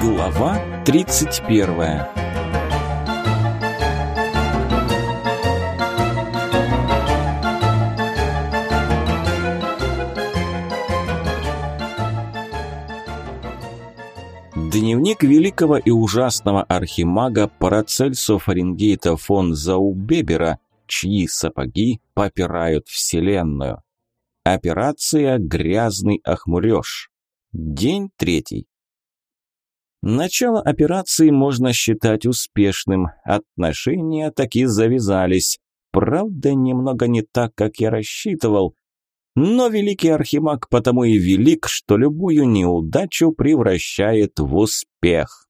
Глава 31 Дневник великого и ужасного архимага Парацельсо Фаренгейта фон Заубебера, чьи сапоги попирают вселенную. Операция «Грязный охмурёж». День третий. Начало операции можно считать успешным. Отношения таки завязались. Правда, немного не так, как я рассчитывал. Но великий архимаг потому и велик, что любую неудачу превращает в успех.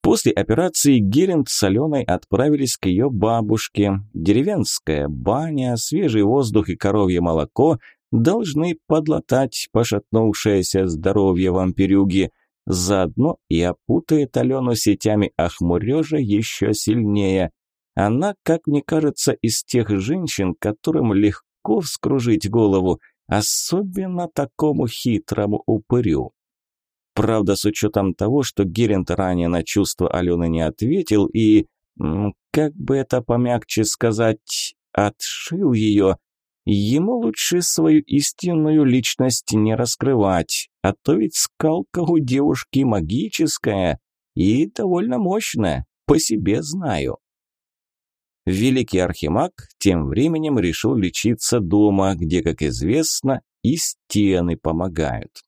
После операции Геринд с Аленой отправились к ее бабушке. Деревенская баня, свежий воздух и коровье молоко должны подлатать пошатнувшееся здоровье вампирюги – Заодно и опутает Алену сетями охмурежа еще сильнее. Она, как мне кажется, из тех женщин, которым легко вскружить голову, особенно такому хитрому упырю. Правда, с учетом того, что Герент ранее на чувства Алены не ответил и, как бы это помягче сказать, отшил ее, Ему лучше свою истинную личность не раскрывать, а то ведь скалка у девушки магическая и довольно мощная, по себе знаю. Великий архимаг тем временем решил лечиться дома, где, как известно, и стены помогают.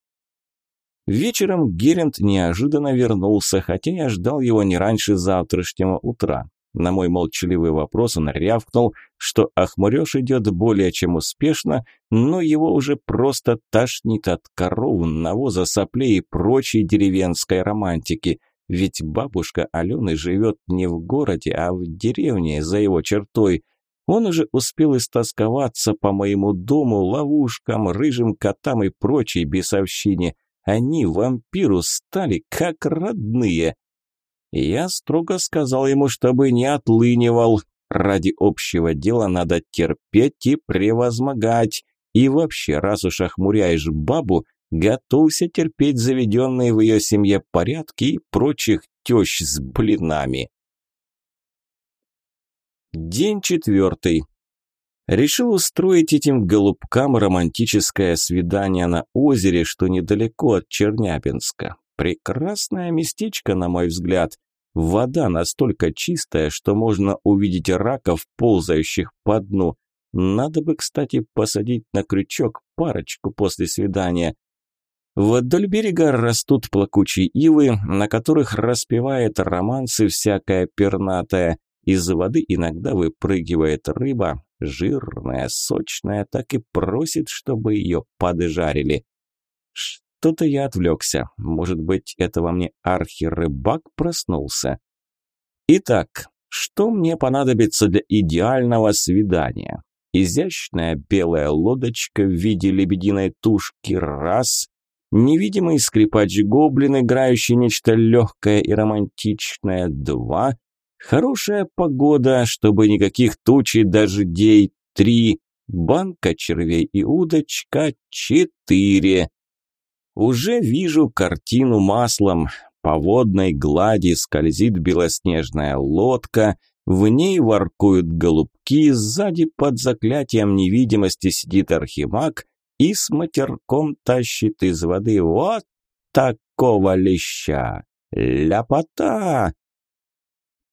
Вечером Герент неожиданно вернулся, хотя я ждал его не раньше завтрашнего утра. На мой молчаливый вопрос он рявкнул, что охмурёж идет более чем успешно, но его уже просто тошнит от коров, навоза, соплей и прочей деревенской романтики. Ведь бабушка Алены живет не в городе, а в деревне за его чертой. Он уже успел истосковаться по моему дому, ловушкам, рыжим котам и прочей бесовщине. Они вампиру стали как родные. Я строго сказал ему, чтобы не отлынивал. Ради общего дела надо терпеть и превозмогать. И вообще, раз уж охмуряешь бабу, готовься терпеть заведенные в ее семье порядки и прочих тещ с блинами. День четвертый. Решил устроить этим голубкам романтическое свидание на озере, что недалеко от Чернябинска. Прекрасное местечко, на мой взгляд. Вода настолько чистая, что можно увидеть раков, ползающих по дну. Надо бы, кстати, посадить на крючок парочку после свидания. Вдоль берега растут плакучие ивы, на которых распевает романсы всякая пернатая. Из воды иногда выпрыгивает рыба, жирная, сочная, так и просит, чтобы ее поджарили. Что-то я отвлекся. Может быть, это во мне архирыбак проснулся. Итак, что мне понадобится для идеального свидания? Изящная белая лодочка в виде лебединой тушки – раз. Невидимый скрипач-гоблин, играющий нечто легкое и романтичное – два. Хорошая погода, чтобы никаких туч и дождей – три. Банка червей и удочка – четыре. Уже вижу картину маслом. По водной глади скользит белоснежная лодка, в ней воркуют голубки, сзади под заклятием невидимости сидит архимаг и с матерком тащит из воды вот такого леща. Ляпота!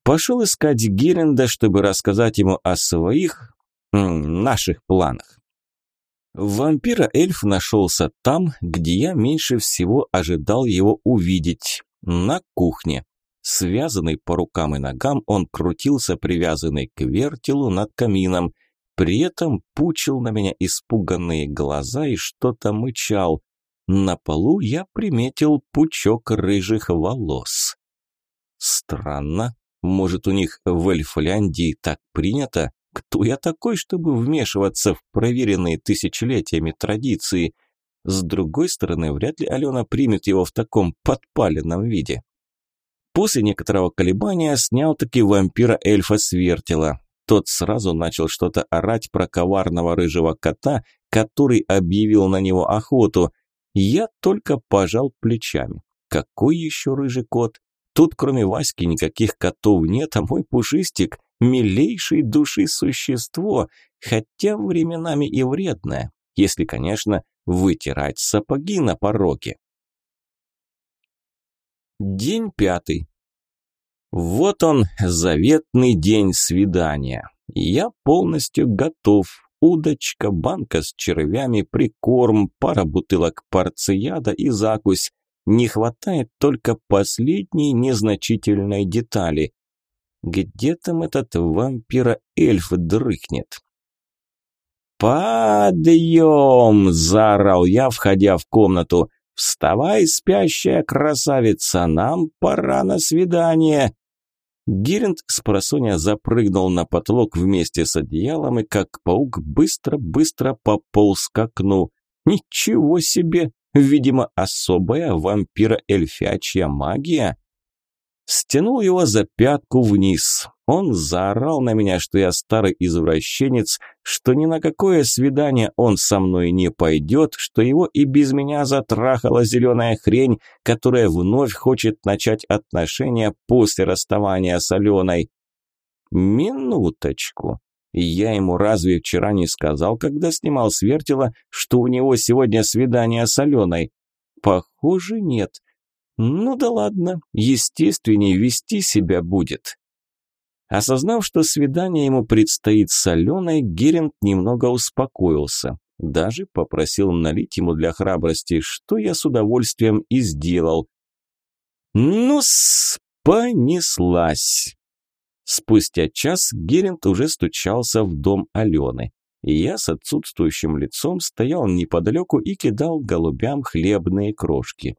Пошел искать Гиренда, чтобы рассказать ему о своих, наших планах. Вампира-эльф нашелся там, где я меньше всего ожидал его увидеть, на кухне. Связанный по рукам и ногам, он крутился, привязанный к вертелу над камином. При этом пучил на меня испуганные глаза и что-то мычал. На полу я приметил пучок рыжих волос. Странно, может у них в Эльфляндии так принято? Кто я такой, чтобы вмешиваться в проверенные тысячелетиями традиции? С другой стороны, вряд ли Алена примет его в таком подпаленном виде. После некоторого колебания снял таки вампира-эльфа с. Тот сразу начал что-то орать про коварного рыжего кота, который объявил на него охоту. Я только пожал плечами. Какой еще рыжий кот? Тут кроме Васьки никаких котов нет, а мой пушистик – милейшей души существо, хотя временами и вредное, если, конечно, вытирать сапоги на пороге. День пятый. Вот он, заветный день свидания. Я полностью готов. Удочка, банка с червями, прикорм, пара бутылок порцияда и закусь. Не хватает только последней незначительной детали. Где там этот вампира-эльф дрыхнет? «Подъем!» – заорал я, входя в комнату. «Вставай, спящая красавица, нам пора на свидание!» Гиринд с просоня запрыгнул на потолок вместе с одеялом и, как паук, быстро-быстро пополз к окну. «Ничего себе! Видимо, особая вампира-эльфячья магия!» Стянул его за пятку вниз. Он заорал на меня, что я старый извращенец, что ни на какое свидание он со мной не пойдет, что его и без меня затрахала зеленая хрень, которая вновь хочет начать отношения после расставания с Аленой. Минуточку. Я ему разве вчера не сказал, когда снимал с вертела, что у него сегодня свидание с Аленой? Похоже, нет. Ну да ладно, естественнее вести себя будет. Осознав, что свидание ему предстоит с Аленой, Геринд немного успокоился. Даже попросил налить ему для храбрости, что я с удовольствием и сделал. Ну-с, понеслась. Спустя час Геринд уже стучался в дом Алены. И я с отсутствующим лицом стоял неподалеку и кидал голубям хлебные крошки.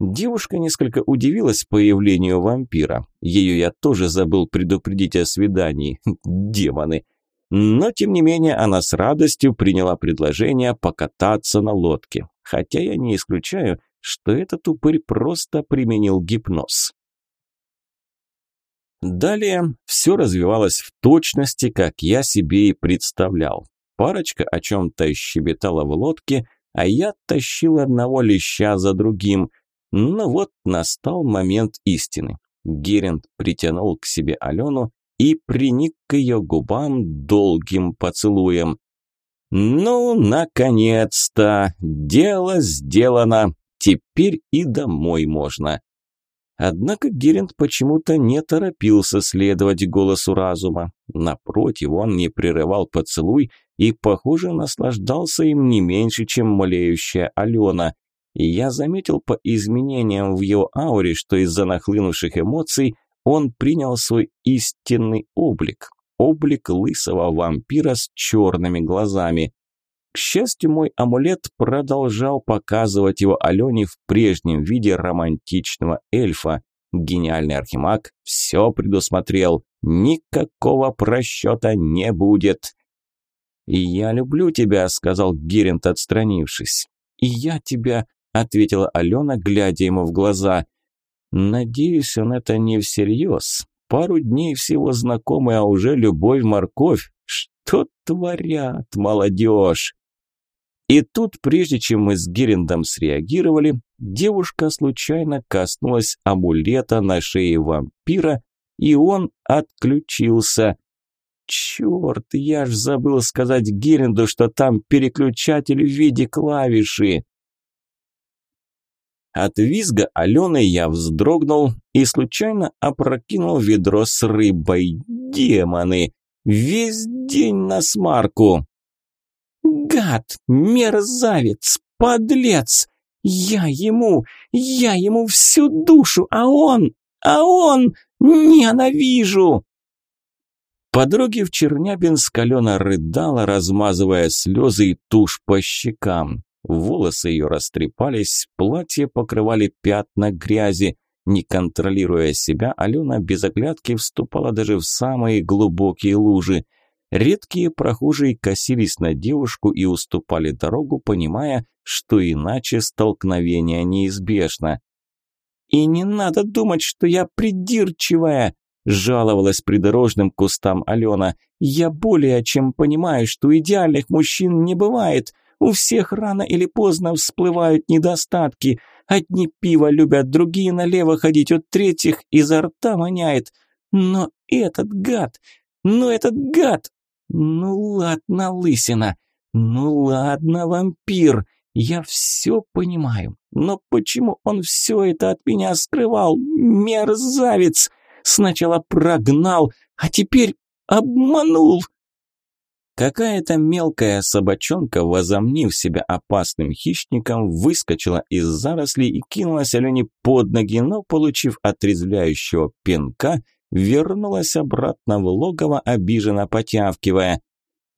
Девушка несколько удивилась появлению вампира. Ее я тоже забыл предупредить о свидании. Демоны. Но, тем не менее, она с радостью приняла предложение покататься на лодке. Хотя я не исключаю, что этот упырь просто применил гипноз. Далее все развивалось в точности, как я себе и представлял. Парочка о чем-то щебетала в лодке, а я тащил одного леща за другим. Но вот настал момент истины. Геринд притянул к себе Алену и приник к ее губам долгим поцелуем. «Ну, наконец-то! Дело сделано! Теперь и домой можно!» Однако Геринд почему-то не торопился следовать голосу разума. Напротив, он не прерывал поцелуй и, похоже, наслаждался им не меньше, чем молеющая Алена – и я заметил по изменениям в его ауре, что из-за нахлынувших эмоций он принял свой истинный облик. Облик лысого вампира с черными глазами. К счастью, мой амулет продолжал показывать его Алене в прежнем виде романтичного эльфа. Гениальный архимаг все предусмотрел. Никакого просчета не будет. «И я люблю тебя», — сказал Герент, отстранившись. «И я тебя», ответила Алена, глядя ему в глаза. Надеюсь, он это не всерьез. Пару дней всего знакомы, а уже любовь-морковь. Что творят, молодежь? И тут, прежде чем мы с Гериндом среагировали, девушка случайно коснулась амулета на шее вампира, и он отключился. Черт, я ж забыл сказать Геринду, что там переключатель в виде клавиши. От визга Алены я вздрогнул и случайно опрокинул ведро с рыбой. Демоны! Весь день на смарку! Гад! Мерзавец! Подлец! Я ему! Я ему всю душу, а он! А он! Ненавижу! По дороге в Чернябинск Алена рыдала, размазывая слезы и тушь по щекам. Волосы ее растрепались, платье покрывали пятна грязи. Не контролируя себя, Алена без оглядки вступала даже в самые глубокие лужи. Редкие прохожие косились на девушку и уступали дорогу, понимая, что иначе столкновение неизбежно. «И не надо думать, что я придирчивая!» – жаловалась придорожным кустам Алена. «Я более чем понимаю, что идеальных мужчин не бывает. У всех рано или поздно всплывают недостатки. Одни пиво любят, другие налево ходить, от третьих изо рта воняет. Но этот гад, ну этот гад! Ну ладно, лысина, ну ладно, вампир, я все понимаю. Но почему он все это от меня скрывал? Мерзавец! Сначала прогнал, а теперь обманул. Какая-то мелкая собачонка, возомнив себя опасным хищником, выскочила из зарослей и кинулась Алене под ноги, но, получив отрезвляющего пинка, вернулась обратно в логово, обиженно потявкивая.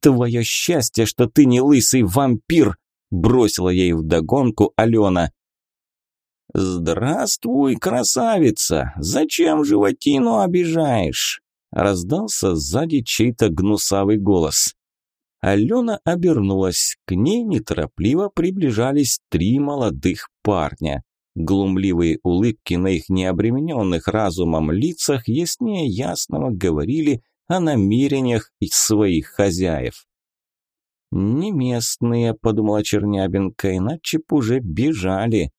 «Твое счастье, что ты не лысый вампир!» – бросила ей вдогонку Алена. «Здравствуй, красавица! Зачем животину обижаешь?» – раздался сзади чей-то гнусавый голос. Алена обернулась. К ней неторопливо приближались три молодых парня. Глумливые улыбки на их необремененных разумом лицах яснее ясного говорили о намерениях своих хозяев. «Не местные», – подумала Чернябинка, – «иначе б уже бежали».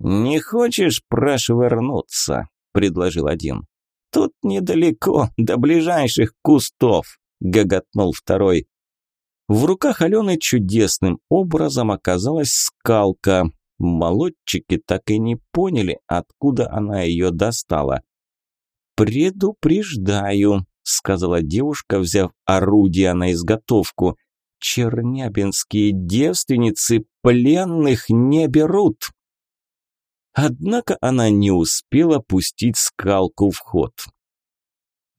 «Не хочешь прошвырнуться?» – предложил один. «Тут недалеко, до ближайших кустов», – гоготнул второй. В руках Алены чудесным образом оказалась скалка. Молодчики так и не поняли, откуда она ее достала. «Предупреждаю», – сказала девушка, взяв орудие на изготовку. «Чернябинские девственницы пленных не берут». Однако она не успела пустить скалку в ход.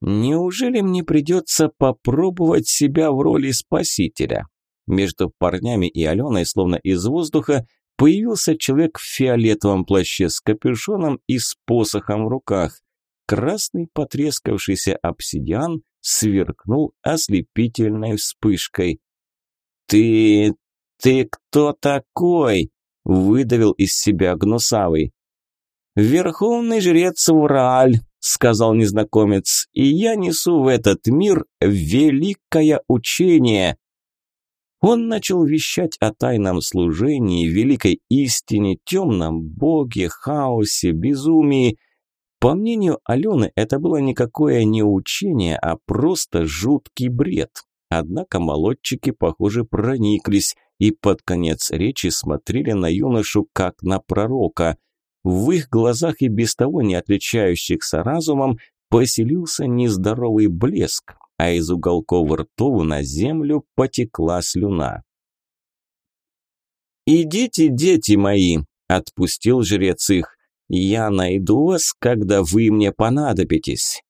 Неужели мне придется попробовать себя в роли спасителя? Между парнями и Аленой, словно из воздуха, появился человек в фиолетовом плаще с капюшоном и с посохом в руках. Красный потрескавшийся обсидиан сверкнул ослепительной вспышкой. «Ты... ты кто такой?» – выдавил из себя Гнусавый. «Верховный жрец Ураль», сказал незнакомец, и я несу в этот мир великое учение. Он начал вещать о тайном служении, великой истине, темном боге, хаосе, безумии. По мнению Алены, это было никакое не учение, а просто жуткий бред. Однако молодчики, похоже, прониклись и под конец речи смотрели на юношу как на пророка. В их глазах и без того не отличающихся разумом поселился нездоровый блеск, а из уголков ртов на землю потекла слюна. «Идите, дети мои!» – отпустил жрец их. «Я найду вас, когда вы мне понадобитесь».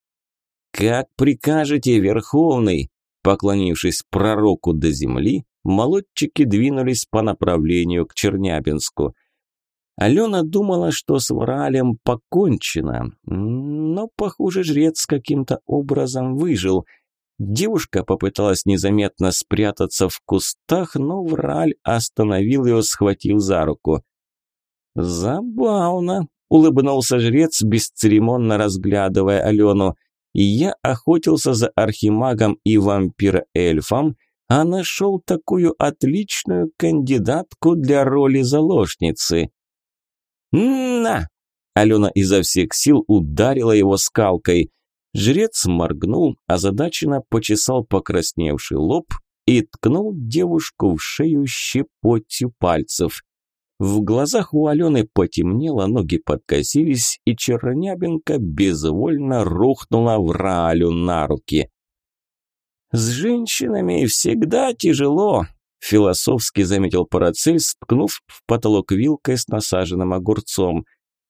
«Как прикажете, Верховный!» Поклонившись пророку до земли, молодчики двинулись по направлению к Чернябинску – Алена думала, что с Вралем покончено, но, похоже, жрец каким-то образом выжил. Девушка попыталась незаметно спрятаться в кустах, но Враль остановил ее, схватил за руку. «Забавно», – улыбнулся жрец, бесцеремонно разглядывая Алену. «Я охотился за архимагом и вампир-эльфом, а нашел такую отличную кандидатку для роли заложницы». «На!» Алена изо всех сил ударила его скалкой. Жрец моргнул, озадаченно почесал покрасневший лоб и ткнул девушку в шею щепотью пальцев. В глазах у Алены потемнело, ноги подкосились, и Чернябенко безвольно рухнула в Раалю на руки. «С женщинами всегда тяжело», философски заметил Парацельс, ткнув в потолок вилкой с насаженным огурцом.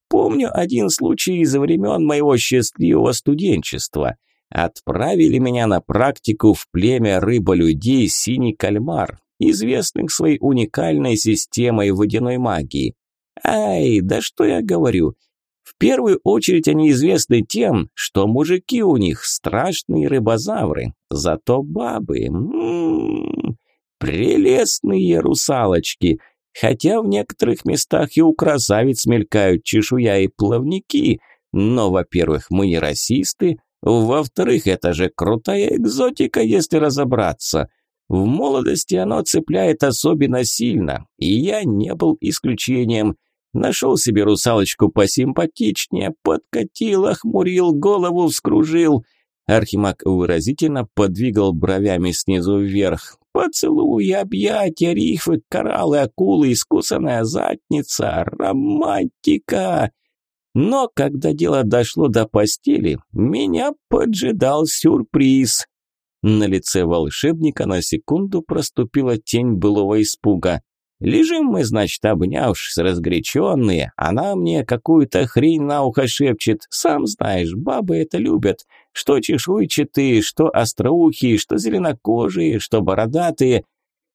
«Помню один случай из времен моего счастливого студенчества. Отправили меня на практику в племя рыболюдей «Синий кальмар», известных своей уникальной системой водяной магии. Ай, да что я говорю, в первую очередь они известны тем, что мужики у них страшные рыбозавры, зато бабы... М -м -м, Прелестные русалочки, хотя в некоторых местах и у красавиц мелькают чешуя и плавники, но, во-первых, мы не расисты, во-вторых, это же крутая экзотика, если разобраться. В молодости оно цепляет особенно сильно, и я не был исключением. Нашел себе русалочку посимпатичнее, подкатил, охмурил, голову вскружил. Архимаг выразительно подвигал бровями снизу вверх. Поцелуи, объятия, рифы, кораллы, акулы, искусанная задница, романтика. Но когда дело дошло до постели, меня поджидал сюрприз. На лице волшебника на секунду проступила тень былого испуга. Лежим мы, значит, обнявшись, разгоряченные. Она мне какую-то хрень на ухо шепчет. Сам знаешь, бабы это любят. Что чешуйчатые, что остроухие, что зеленокожие, что бородатые.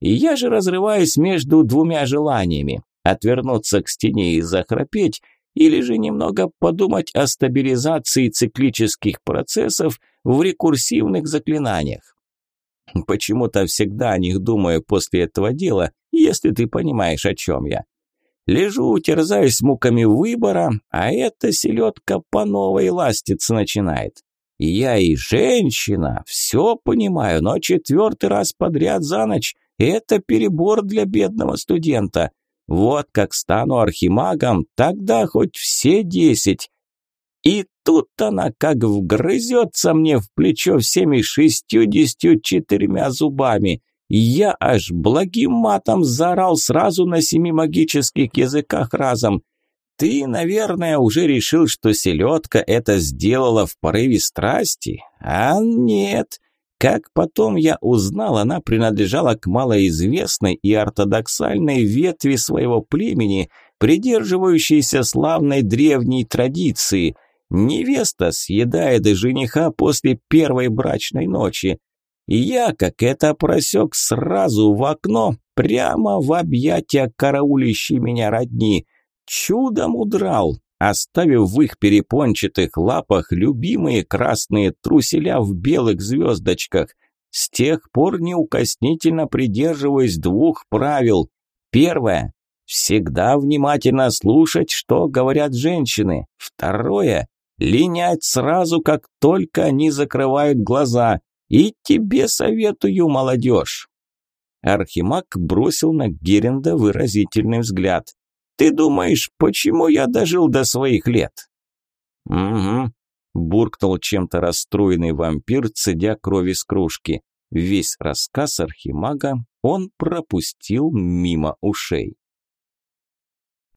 И я же разрываюсь между двумя желаниями. Отвернуться к стене и захрапеть, или же немного подумать о стабилизации циклических процессов в рекурсивных заклинаниях. Почему-то всегда о них думаю после этого дела, если ты понимаешь, о чем я. Лежу, терзаюсь муками выбора, а эта селедка по новой ластиться начинает. Я и женщина, все понимаю, но четвертый раз подряд за ночь – это перебор для бедного студента. Вот как стану архимагом, тогда хоть все десять. И тут она как вгрызется мне в плечо всеми шестьюдесятью четырьмя зубами. Я аж благим матом заорал сразу на семи магических языках разом. Ты, наверное, уже решил, что селедка это сделала в порыве страсти? А нет. Как потом я узнал, она принадлежала к малоизвестной и ортодоксальной ветви своего племени, придерживающейся славной древней традиции – Невеста съедает жениха после первой брачной ночи. И я, как это просек, сразу в окно, прямо в объятия караулищей меня родни. Чудом удрал, оставив в их перепончатых лапах любимые красные труселя в белых звездочках. С тех пор неукоснительно придерживаюсь двух правил. Первое – всегда внимательно слушать, что говорят женщины. Второе линять сразу, как только они закрывают глаза. И тебе советую, молодежь. Архимаг бросил на Геренда выразительный взгляд. «Ты думаешь, почему я дожил до своих лет?» «Угу», – буркнул чем-то расстроенный вампир, цедя крови с кружки. Весь рассказ Архимага он пропустил мимо ушей.